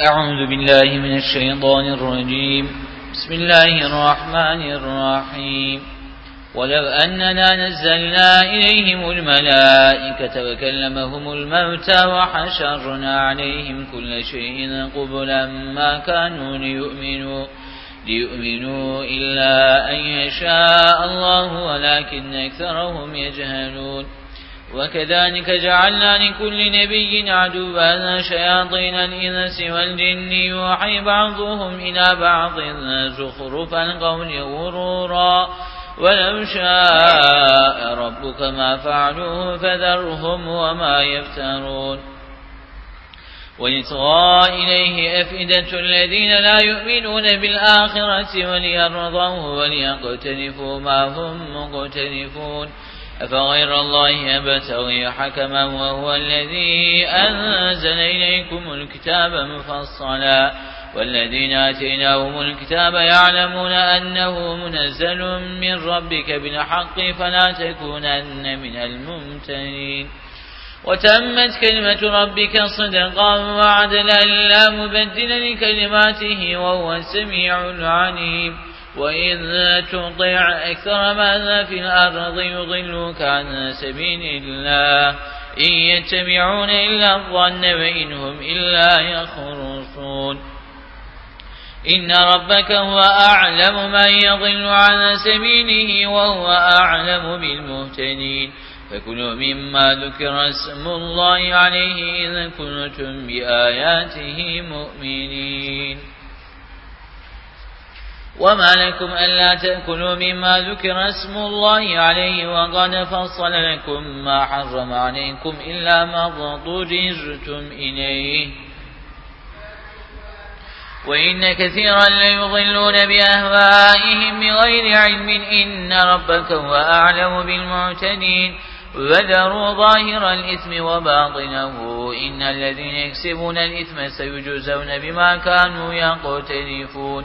أعوذ بالله من الشيطان الرجيم. بسم الله الرحمن الرحيم. ولو أننا نزلنا إليهم الملائكة وكلمهم الموتى وحشرنا عليهم كل شيء قبلا ما كانوا ليؤمنوا ليؤمنوا إلا أن يشاء الله ولكن أكثرهم يجهلون. وكذلك جعلنا لكل نبي عدوا شياطين الإنس والجن يوحي بعضهم إلى بعض زخرف القول غرورا. ولو شاء ربك ما فعلوه فذرهم وما يفترون. ولتغى إليه أفئدة الذين لا يؤمنون بالآخرة وليرضوه وليقترفوا ما هم مقترفون. أفغير الله أبتغي حكما وهو الذي أنزل إليكم الكتاب مفصلا والذين آتيناهم الكتاب يعلمون أنه منزل من ربك بالحق فلا تكونن من الممتنين وتمت كلمة ربك صدقا وعدلا لا مبدل لكلماته وهو السميع العليم وإن تطع أكثر ما في الأرض يضلوك عن سبيل الله إن يتبعون إلا الظن وإنهم إلا يخرصون إن ربك هو أعلم من يضل عن سبيله وهو أعلم بالمهتدين فكلوا مما ذكر اسم الله عليه إذا كنتم بآياته مؤمنين وما لكم ألا تأكلوا مما ذكر اسم الله عليه وقد فصل لكم ما حرم عليكم إلا ما ضجرتم إليه وإن كثيرا ليضلون بأهوائهم بغير علم إن ربك هو أعلم بالمعتدين وذروا ظاهر الإثم وباطنه إن الذين يكسبون الإثم سيجزون بما كانوا يقترفون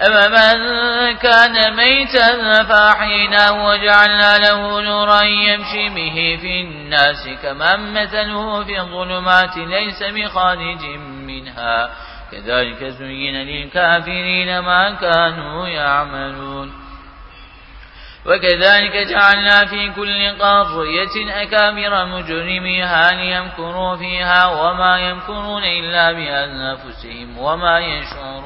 أما من كان ميتا فأحيناه وجعلنا له نورا يمشي به في الناس كمن مثله في الظلمات ليس بخارج منها. كذلك زين للكافرين ما كانوا يعملون. وكذلك جعلنا في كل قرية أكابر مجرميها ليمكروا فيها وما يمكرون إلا بأنفسهم وما يشعرون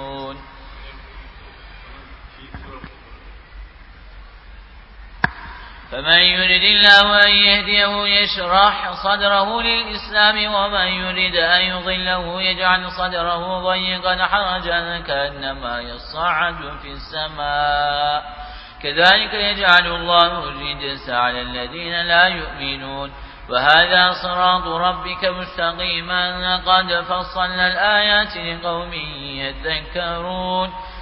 فمن يرد الله أن يهديه يشرح صدره للإسلام ومن يرد أن يضله يجعل صدره ضيقا حرجا كأنما يصعد في السماء. كذلك يجعل الله الرجس على الذين لا يؤمنون. وهذا صراط ربك مستقيما. قد فصلنا الآيات لقوم يذكرون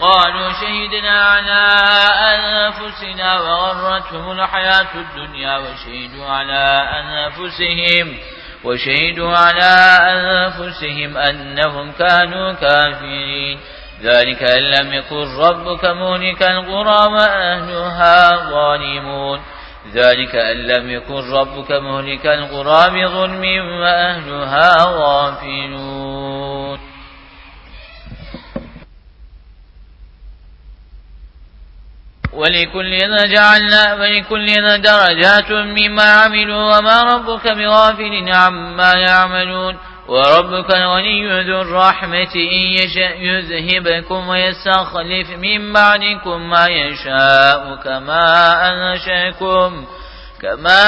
قالوا شهدنا على أنفسنا وغرتهم الحياة الدنيا وشهدوا على أنفسهم وشهدوا على أنفسهم أنهم كانوا كافرين. ذلك أن لم يكن ربك مهلك القرى وأهلها ظالمون. ذلك أن لم يكن ربك مهلك القرى بظلم وأهلها غافلون. ولكل جعلنا ولكل درجات مما عملوا وما ربك بغافل عما يعملون وربك الغني ذو الرحمة إن يشأ يذهبكم ويستخلف من بعدكم ما يشاء كما أنشأكم كما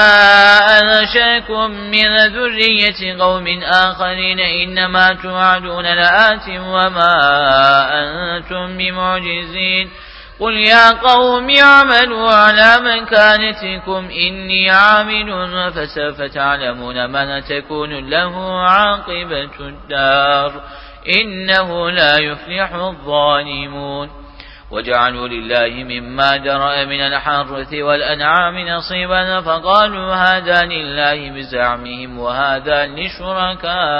أنشأكم من ذرية قوم آخرين إنما توعدون لآت وما أنتم بمعجزين قل يا قوم اعملوا على مكانتكم إني عامل فسوف تعلمون من تكون له عاقبة الدار إنه لا يفلح الظالمون وجعلوا لله مما درأ من الحرث والأنعام نصيبا فقالوا هذا لله بزعمهم وهذا لشركائنا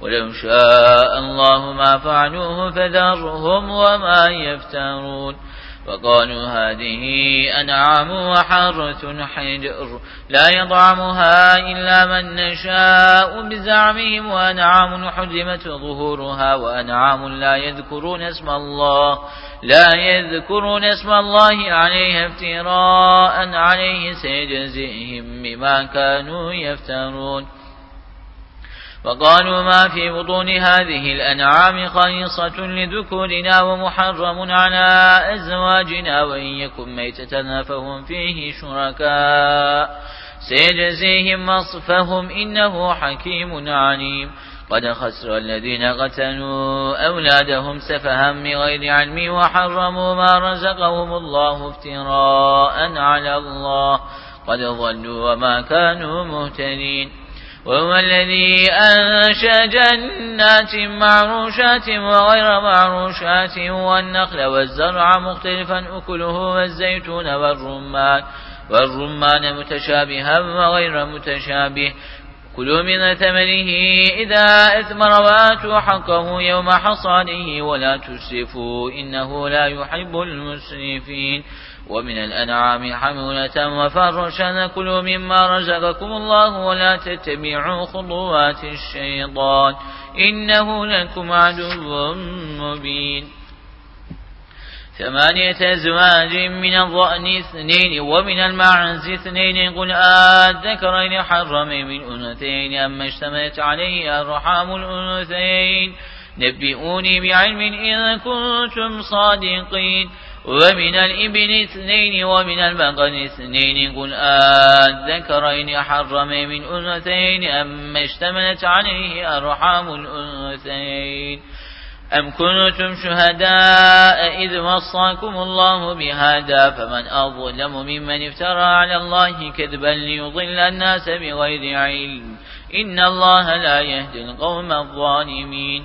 ولو شاء الله ما فعلوه فذرهم وما يفترون وقالوا هذه أنعام وحرث حجر لا يضعمها إلا من نشاء بزعمهم وأنعام حرمت ظهورها وأنعام لا يذكرون اسم الله لا يذكرون اسم الله عليها افتراء عليه سيجزئهم بما كانوا يفترون وقالوا ما في بطون هذه الأنعام خيصة لذكورنا ومحرم على أزواجنا وإن يكن ميتة فهم فيه شركاء. سيجزيهم مصفهم إنه حكيم عليم. قد خسر الذين قتلوا أولادهم سفها بغير علم وحرموا ما رزقهم الله افتراء على الله. قد ظلوا وما كانوا مهتدين. وهو الذي أنشى جنات معروشات وغير معروشات والنخل والزرع مختلفا أكله والزيتون والرمان والرمان متشابها وغير متشابه. كلوا من ثمره إذا أثمر وآتوا حقه يوم حصاده ولا تسرفوا إنه لا يحب المسرفين. ومن الأنعام حمولة وفرشا كلوا مما رزقكم الله ولا تتبعوا خطوات الشيطان إنه لكم عدو مبين. ثمانية أزواج من الضأن اثنين ومن المعنز اثنين قل آذكرين حرم من أنثين أما اشتملت عليه أرحام الأنثين نبئوني بعلم إذا كنتم صادقين. ومن الإبل اثنين ومن البقر اثنين. قل آذكرين حرم من أنثين أما اشتملت عليه أرحام الأنثين أم كنتم شهداء إذ وصاكم الله بهذا فمن أظلم ممن افترى على الله كذبا ليضل الناس بغير علم. إن الله لا يهدي القوم الظالمين.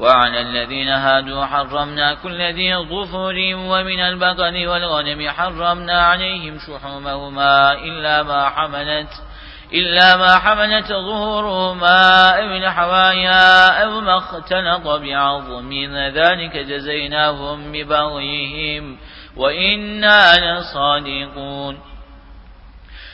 وعلى الذين هادوا حرمنا كل ذي ظفر ومن البقر والغنم حرمنا عليهم شحومهما إلا ما حملت إلا ما حملت ظهورهما أو الحوايا أو ما اختلط بعظم ذلك جزيناهم ببغيهم وإنا لصادقون.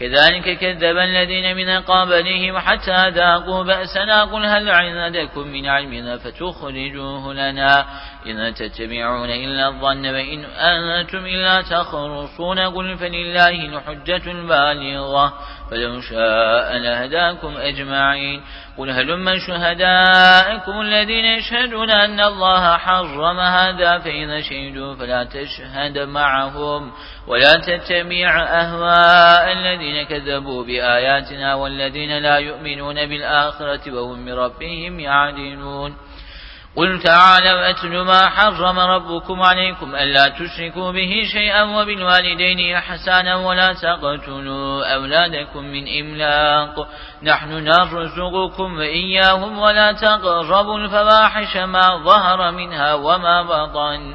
كذلك كذب الذين من قبلهم حتى ذاقوا بأسنا. قل هل عندكم من علمنا فتخرجوه لنا إن تتبعون إلا الظن وإن أنتم إلا تخرصون. قل فلله الحجة البالغة فلو شاء لهداكم أجمعين. قل هلم شهدائكم الذين يشهدون أن الله حرم هذا فإن شهدوا فلا تشهد معهم. ولا تتبع أهواء الذين كذبوا بآياتنا والذين لا يؤمنون بالآخرة وهم بربهم يعدلون. قل تعالوا أتل ما حرم ربكم عليكم ألا تشركوا به شيئا وبالوالدين إحسانا ولا تقتلوا أولادكم من إملاق. نحن نرزقكم وإياهم ولا تقربوا الفواحش ما ظهر منها وما بطن.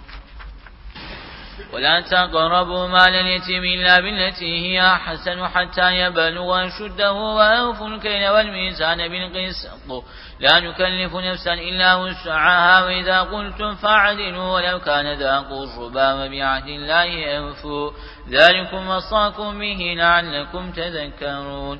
ولا تقربوا مال اليتيم إلا بالتي هي أحسن حتى يبلغ شده وأوفوا الكيل والميزان بالقسط. لا نكلف نفسا إلا وسعها وإذا قلتم فاعدلوا ولو كان ذا قربا وبعهد الله أوفوا. ذلكم وصاكم به لعلكم تذكرون.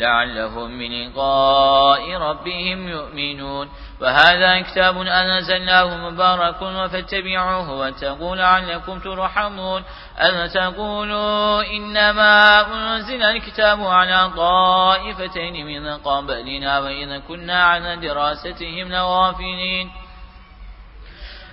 لعلهم من لقاء ربهم يؤمنون وهذا كتاب أنزلناه مبارك فاتبعوه واتقوا لعلكم ترحمون أن تقولوا إنما أنزل الكتاب على طائفتين من قبلنا وإذا كنا عن دراستهم لغافلين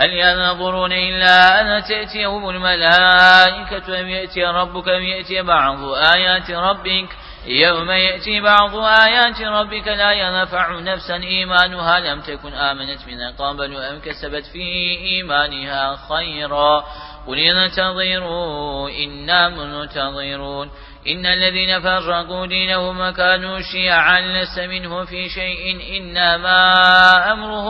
هل ينظرون إلا أن تأتيهم الملائكة أم يأتي ربك أم يأتي بعض آيات ربك؟ يوم يأتي بعض آيات ربك لا ينفع نفسا إيمانها. لم تكن آمنت من قبل أم كسبت في إيمانها خيرا. قل انتظروا إنا منتظرون. إن الذين فرقوا دينهم وكانوا شيعا لس منه في شيء. إنما أمرهم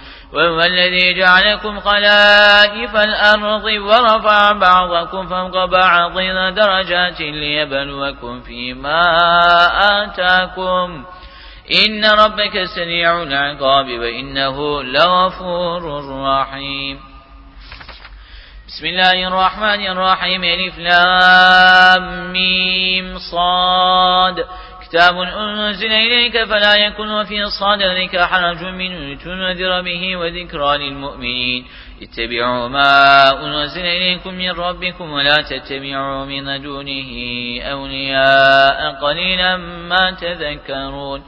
وهو الذي جعلكم خلائف الأرض ورفع بعضكم فوق بعض درجات ليبلوكم فيما آتاكم. إن ربك سريع العقاب وإنه لغفور رحيم. بسم الله الرحمن الرحيم. ألف لام ميم صاد. كتاب أنزل إليك فلا يكن في صدرك حرج منه لتنذر به وذكرى للمؤمنين. اتبعوا ما أنزل إليكم من ربكم ولا تتبعوا من دونه أولياء قليلا ما تذكرون.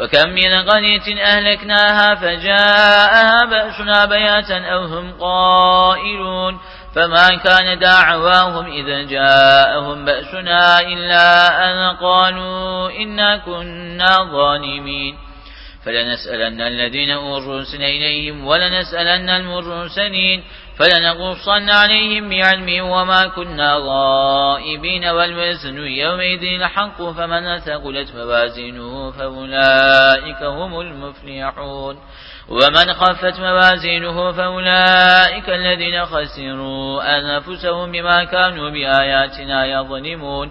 وكم من قرية أهلكناها فجاءها بأسنا بياتا أو هم قائلون. فما كان دعواهم إذا جاءهم بأسنا إلا أن قالوا إنا كنا ظالمين. فلنسألن الذين أرسل إليهم ولنسألن المرسلين. فلنقصن عليهم بعلم وما كنا غائبين والوزن يومئذ الحق فمن ثقلت موازينه فأولئك هم المفلحون ومن خفت موازينه فأولئك الذين خسروا أنفسهم بما كانوا بآياتنا يظلمون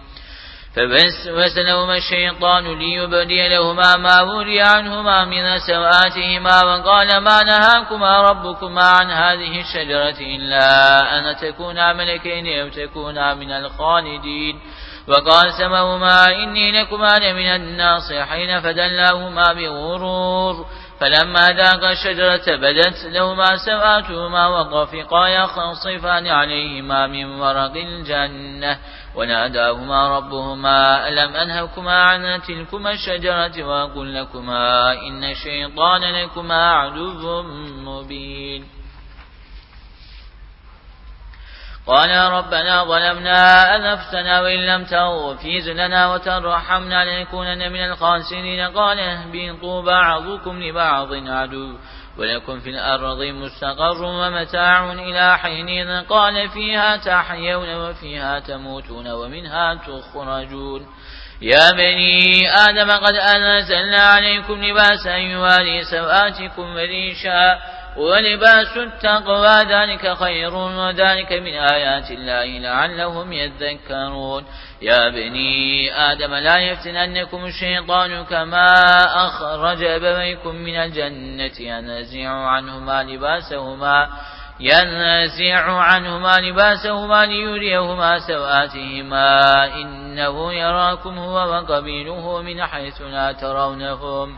فوسوس لهما الشيطان ليبدي لهما ما وري عنهما من سوآتهما وقال ما نهاكما ربكما عن هذه الشجرة إلا أن تكونا ملكين أو تكونا من الخالدين. وقاسمهما إني لكما لمن الناصحين فدلاهما بغرور. فلما ذاق الشجرة بدت لهما سوآتهما وطفقا يخصفان عليهما من ورق الجنة. وناداهما ربهما ألم أنهكما عن تلكما الشجرة وأقول لكما إن الشيطان لكما عدو مبين. قال ربنا ظلمنا أنفسنا وإن لم تغفر لنا وترحمنا لنكونن من الخاسرين. قال اهبطوا بعضكم لبعض عدو. ولكم في الأرض مستقر ومتاع إلى حين قال فيها تحيون وفيها تموتون ومنها تخرجون. يا بني آدم قد أنزلنا عليكم لباسا يواري سوآتكم وريشا ولباس التقوى ذلك خير وذلك من آيات الله لعلهم يذكرون. يا بني آدم لا يفتننكم الشيطان كما أخرج أبويكم من الجنة ينزع عنهما لباسهما ينزع عنهما لباسهما ليريهما سوآتهما. إنه يراكم هو وقبيله من حيث لا ترونهم.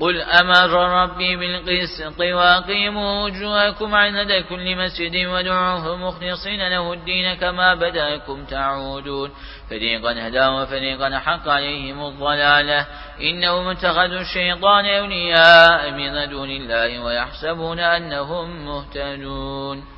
قل أمر ربي بالقسط وأقيموا وجوهكم عند كل مسجد ودعوه مخلصين له الدين كما بدأكم تعودون فريقا هدى وفريقا حق عليهم الضلالة إنهم اتخذوا الشيطان أولياء من دون الله ويحسبون أنهم مهتدون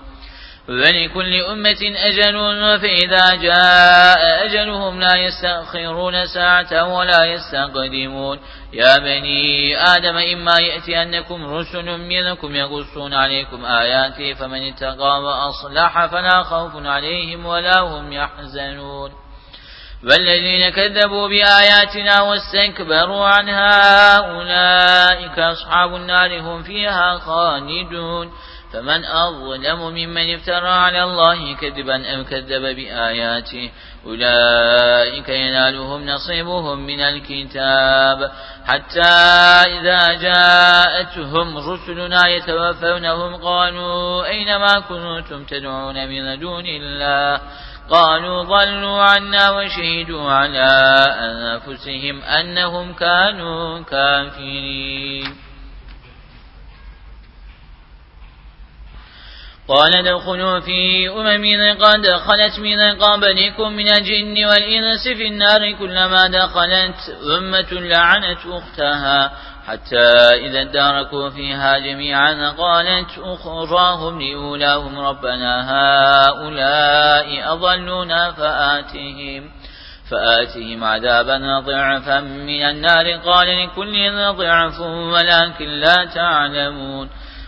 ولكل أمة أجل فإذا جاء أجلهم لا يستأخرون ساعة ولا يستقدمون. يا بني آدم إما يأتي رسل منكم يقصون عليكم آياتي فمن اتقى وأصلح فلا خوف عليهم ولا هم يحزنون. والذين كذبوا بآياتنا واستكبروا عنها أولئك أصحاب النار هم فيها خالدون. فمن أظلم ممن افترى على الله كذبا أو كذب بآياته أولئك ينالهم نصيبهم من الكتاب. حتى إذا جاءتهم رسلنا يتوفونهم قالوا أينما كنتم تدعون من دون الله؟ قالوا ضلوا عنا وشهدوا على أنفسهم أنهم كانوا كافرين. قال ادخلوا في أمم قد خلت من قبلكم من الجن والإنس في النار كلما دخلت أمة لعنت أختها حتى إذا اداركوا فيها جميعا قالت أخراهم لأولاهم ربنا هؤلاء أضلونا فآتهم فآتهم عذابا ضعفا من النار قال لكل ضعف ولكن لا تعلمون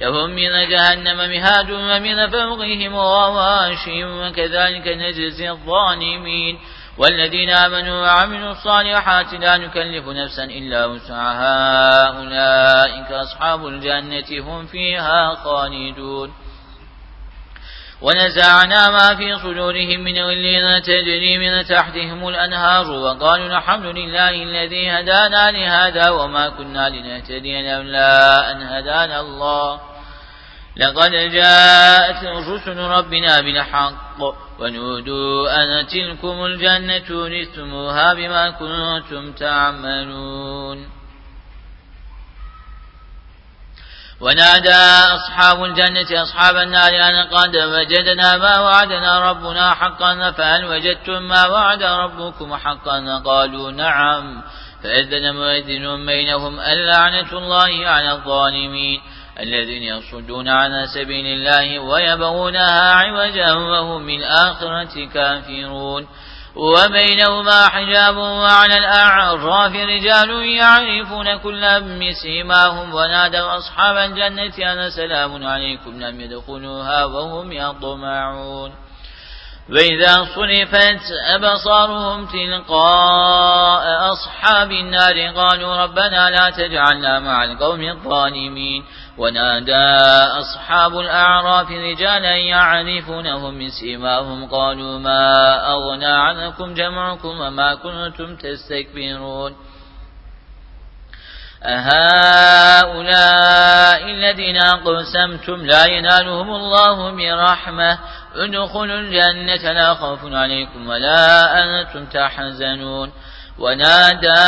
لهم من جهنم مهاد ومن فوقهم غواش وكذلك نجزي الظالمين. والذين آمنوا وعملوا الصالحات لا نكلف نفسا إلا وسعها. أولئك أصحاب الجنة هم فيها خالدون. ونزعنا ما في صدورهم من غل تجري من تحتهم الأنهار وقالوا الحمد لله الذي هدانا لهذا وما كنا لنهتدي لولا أن هدانا الله. لقد جاءت رسل ربنا بالحق ونودوا أن تلكم الجنة ورثتموها بما كنتم تعملون. ونادى أصحاب الجنة أصحاب النار أن قد وجدنا ما وعدنا ربنا حقا فهل وجدتم ما وعد ربكم حقا؟ قالوا نعم فأذن مؤذن بينهم اللعنة الله على الظالمين. الذين يصدون عن سبيل الله ويبغونها عوجا وهم من آخرة كافرون. وبينهما حجاب وعلى الأعراف رجال يعرفون كلا بسيماهم ونادوا أصحاب الجنة أنا سلام عليكم لم يدخلوها وهم يطمعون. وإذا صرفت أبصارهم تلقاء أصحاب النار قالوا ربنا لا تجعلنا مع القوم الظالمين. ونادى أصحاب الأعراف رجالا يعرفونهم من سيماهم قالوا ما أغنى عنكم جمعكم وما كنتم تستكبرون. أهؤلاء الذين أقسمتم لا ينالهم الله برحمة ادخلوا الجنة لا خوف عليكم ولا أنتم تحزنون. ونادى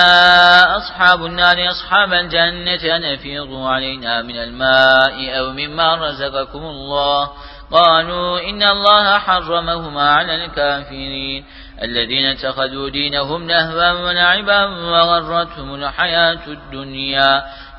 أصحاب النار أصحاب الجنة أن أفيضوا علينا من الماء أو مما رزقكم الله. قالوا إن الله حرمهما على الكافرين. الذين اتخذوا دينهم نهبا ولعبا وغرتهم الحياة الدنيا.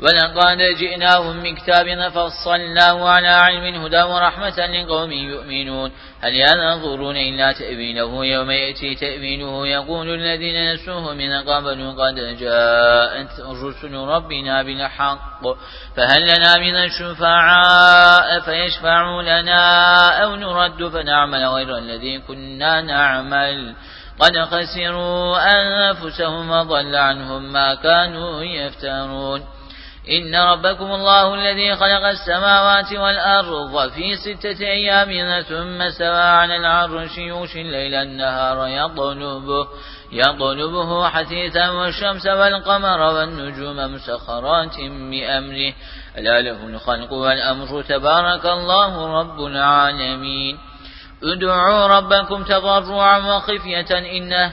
ولقد جئناهم من كتاب فصلناه على علم هدى ورحمة لقوم يؤمنون. هل ينظرون إلا تأويله؟ يوم يأتي تأويله يقول الذين نسوه من قبل قد جاءت رسل ربنا بالحق. فهل لنا من الشفعاء فيشفعوا لنا أو نرد فنعمل غير الذي كنا نعمل؟ قد خسروا أنفسهم وضل عنهم ما كانوا يفترون. إن ربكم الله الذي خلق السماوات والأرض في ستة أيام ثم سوى على العرش يوشي الليل النهار يطلبه يطلبه حثيثا والشمس والقمر والنجوم مسخرات بأمره. ألا له الخلق والأمر تبارك الله رب العالمين. ادعوا ربكم تضرعا وخفية إنه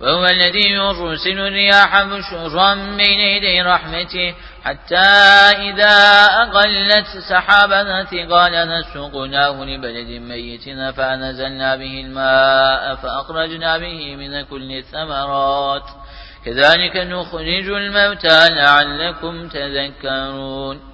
وهو الذي يرسل الرياح بشرا بين يدي رحمته حتى إذا أقلت سحابا ثقالا سقناه لبلد ميت فنزلنا به الماء فأخرجنا به من كل الثمرات. كذلك نخرج الموتى لعلكم تذكرون.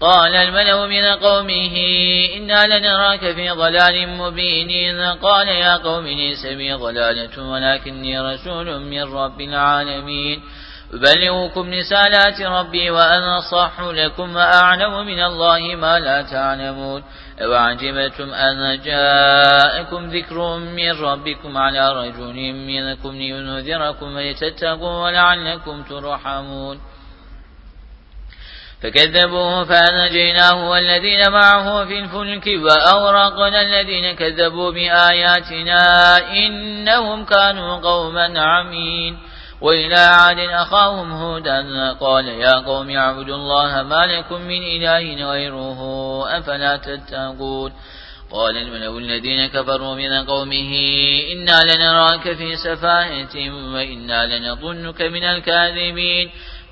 قال الملأ من قومه إنا لنراك في ضلال مبين. قال يا قوم ليس بي ضلالة ولكني رسول من رب العالمين. أبلغكم رسالات ربي وأنا صح لكم وأعلم من الله ما لا تعلمون. أوعجبتم أن جاءكم ذكر من ربكم على رجل منكم لينذركم ولتتقوا ولعلكم ترحمون. فكذبوه فأنجيناه والذين معه في الفلك وأورقنا الذين كذبوا بآياتنا إنهم كانوا قوما عمين. وإلى عاد أخاهم هودا قال يا قوم اعبدوا الله ما لكم من إله غيره أفلا تتقون. قال الملأ الذين كفروا من قومه إنا لنراك في سفاهة وإنا لنظنك من الكاذبين.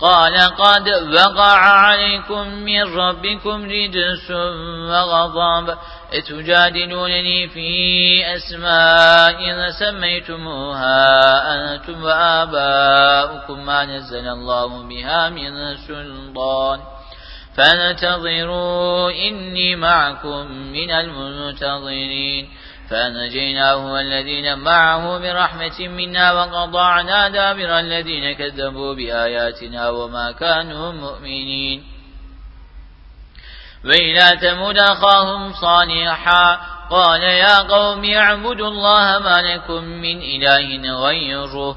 قال قد وقع عليكم من ربكم رجس وغضب. أتجادلونني في أسماء سميتموها أنتم وآباؤكم ما نزل الله بها من سلطان. فانتظروا إني معكم من المنتظرين. فنجيناه والذين معه برحمة منا وقضعنا دابر الذين كذبوا بآياتنا وما كانوا مؤمنين. وإلى ثمود أخاهم صالحا قال يا قوم اعبدوا الله ما لكم من إله غيره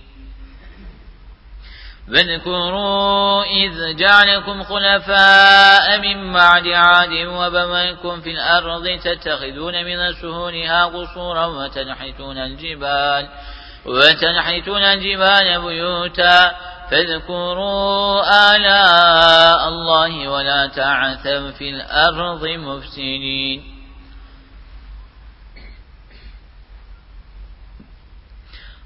واذكروا إذ جعلكم خلفاء من بعد عاد وبويكم في الأرض تتخذون من سهولها قصورا وتنحتون الجبال وتنحتون الجبال بيوتا فاذكروا آلاء الله ولا تعثوا في الأرض مفسدين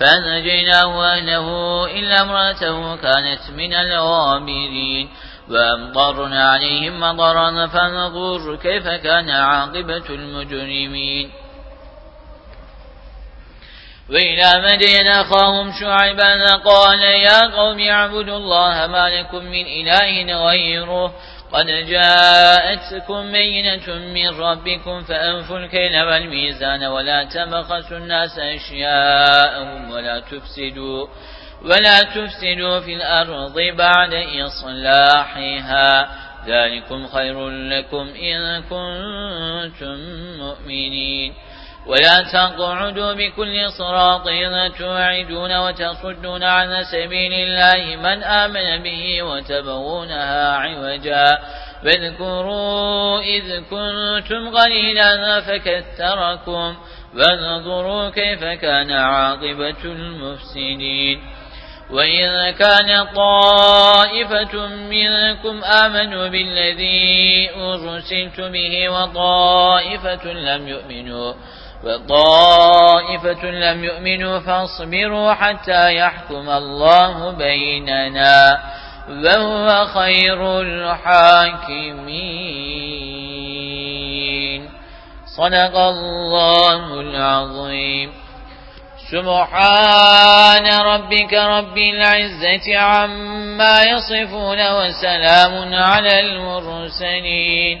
فنجيناه وأهله إلا امرأته كانت من الغابرين. وأمطرنا عليهم مطرا فنظر كيف كان عاقبة المجرمين. وإلى مدين أخاهم شعيبا قال يا قوم اعبدوا الله ما لكم من إله غيره. قد جاءتكم بينة من ربكم فأنفوا الكيل والميزان ولا تبخسوا الناس أشياءهم ولا تفسدوا ولا تفسدوا في الأرض بعد إصلاحها ذلكم خير لكم إن كنتم مؤمنين ولا تقعدوا بكل صراط توعدون وتصدون عن سبيل الله من آمن به وتبغونها عوجا واذكروا إذ كنتم قليلا فكثركم وانظروا كيف كان عاقبة المفسدين وإذا كان طائفة منكم آمنوا بالذي أرسلت به وطائفة لم يؤمنوا وطائفة لم يؤمنوا فاصبروا حتى يحكم الله بيننا وهو خير الحاكمين. صدق الله العظيم. سبحان ربك رب العزة عما يصفون وسلام على المرسلين.